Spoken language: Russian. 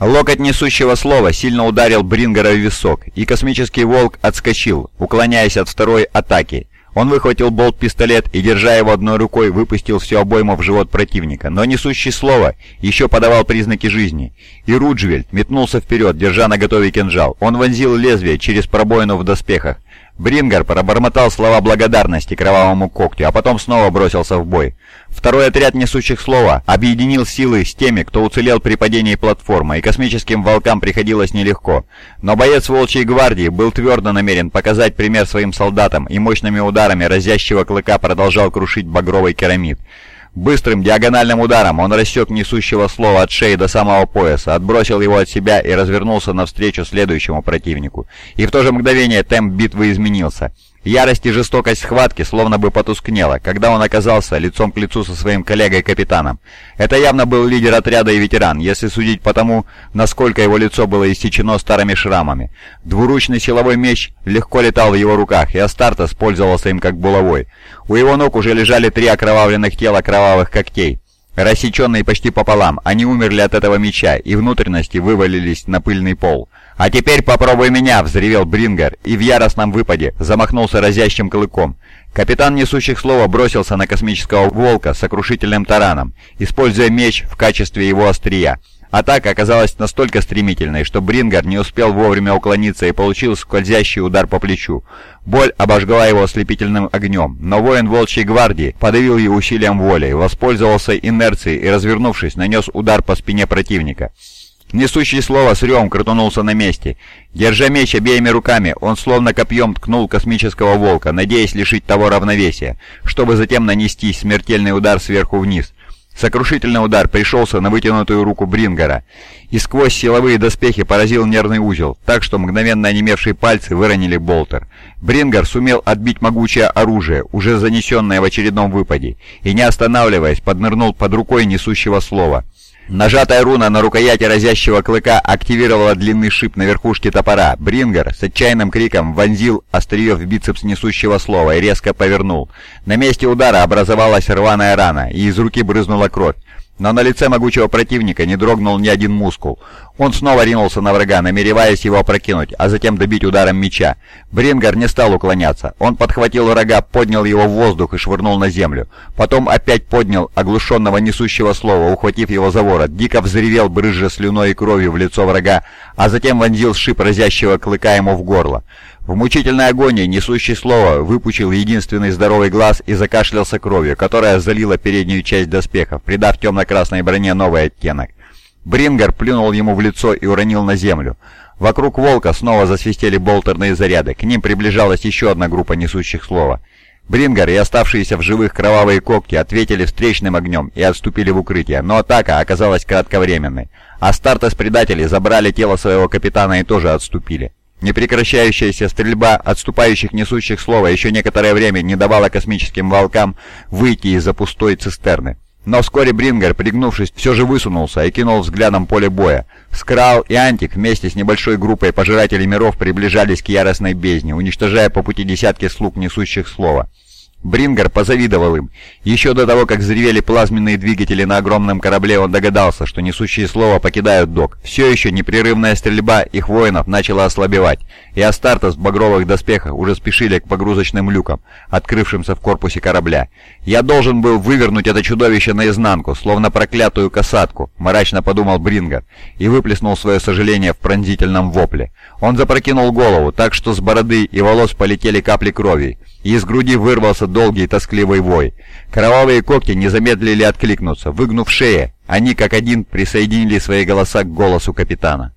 Локоть несущего слова сильно ударил Брингера в висок, и космический волк отскочил, уклоняясь от второй атаки. Он выхватил болт-пистолет и, держа его одной рукой, выпустил всю обойму в живот противника, но несущий слово еще подавал признаки жизни. И Руджвельд метнулся вперед, держа на готове кинжал. Он вонзил лезвие через пробоину в доспехах. Брингер пробормотал слова благодарности кровавому когтю, а потом снова бросился в бой. Второй отряд несущих слова объединил силы с теми, кто уцелел при падении платформы, и космическим волкам приходилось нелегко. Но боец Волчьей гвардии был твердо намерен показать пример своим солдатам и мощными ударами разящего клыка продолжал крушить багровый керамид. Быстрым диагональным ударом он рассек несущего слова от шеи до самого пояса, отбросил его от себя и развернулся навстречу следующему противнику. И в то же мгновение темп битвы изменился. Ярость и жестокость схватки словно бы потускнела, когда он оказался лицом к лицу со своим коллегой-капитаном. Это явно был лидер отряда и ветеран, если судить по тому, насколько его лицо было истечено старыми шрамами. Двуручный силовой меч легко летал в его руках, и Астартес пользовался им как булавой. У его ног уже лежали три окровавленных тела кровавых когтей. Рассеченные почти пополам, они умерли от этого меча, и внутренности вывалились на пыльный пол. «А теперь попробуй меня!» — взревел Брингер, и в яростном выпаде замахнулся разящим клыком. Капитан несущих слова бросился на космического волка с сокрушительным тараном, используя меч в качестве его острия. Атака оказалась настолько стремительной, что Брингер не успел вовремя уклониться и получил скользящий удар по плечу. Боль обожгла его ослепительным огнем, но воин Волчьей гвардии подавил ее усилием воли, воспользовался инерцией и, развернувшись, нанес удар по спине противника. Несущий слово с ревом крутанулся на месте. Держа меч обеими руками, он словно копьем ткнул космического волка, надеясь лишить того равновесия, чтобы затем нанести смертельный удар сверху вниз. Сокрушительный удар пришелся на вытянутую руку Брингера, и сквозь силовые доспехи поразил нервный узел, так что мгновенно онемевшие пальцы выронили болтер. Брингер сумел отбить могучее оружие, уже занесенное в очередном выпаде, и не останавливаясь, поднырнул под рукой несущего слова. Нажатая руна на рукояти разящего клыка активировала длинный шип на верхушке топора. Брингер с отчаянным криком вонзил острие в бицепс несущего слова и резко повернул. На месте удара образовалась рваная рана, и из руки брызнула кровь. Но на лице могучего противника не дрогнул ни один мускул. Он снова ринулся на врага, намереваясь его опрокинуть, а затем добить ударом меча. Брингер не стал уклоняться. Он подхватил врага, поднял его в воздух и швырнул на землю. Потом опять поднял оглушенного несущего слова, ухватив его за ворот. Дико взревел, брызжа слюной и кровью в лицо врага, а затем вонзил шип разящего клыка ему в горло. В мучительной агонии несущий слово выпучил единственный здоровый глаз и закашлялся кровью, которая залила переднюю часть доспехов, придав темно-красной броне новый оттенок. Брингер плюнул ему в лицо и уронил на землю. Вокруг волка снова засвистели болтерные заряды, к ним приближалась еще одна группа несущих слова. Брингер и оставшиеся в живых кровавые когти ответили встречным огнем и отступили в укрытие, но атака оказалась кратковременной. А Стартес предатели забрали тело своего капитана и тоже отступили. Непрекращающаяся стрельба отступающих несущих слова еще некоторое время не давала космическим волкам выйти из-за пустой цистерны. Но вскоре Брингер, пригнувшись, все же высунулся и кинул взглядом поле боя. Скрал и Антик вместе с небольшой группой пожирателей миров приближались к яростной бездне, уничтожая по пути десятки слуг, несущих слова. Брингер позавидовал им. Еще до того, как взревели плазменные двигатели на огромном корабле, он догадался, что несущие слова покидают док. Все еще непрерывная стрельба их воинов начала ослабевать, и Астартес в багровых доспехах уже спешили к погрузочным люкам, открывшимся в корпусе корабля. «Я должен был вывернуть это чудовище наизнанку, словно проклятую касатку», — мрачно подумал Брингер, и выплеснул свое сожаление в пронзительном вопле. Он запрокинул голову, так что с бороды и волос полетели капли крови, и из груди вырвался долгий тоскливый вой. Кровавые когти не замедлили откликнуться. Выгнув шеи, они как один присоединили свои голоса к голосу капитана.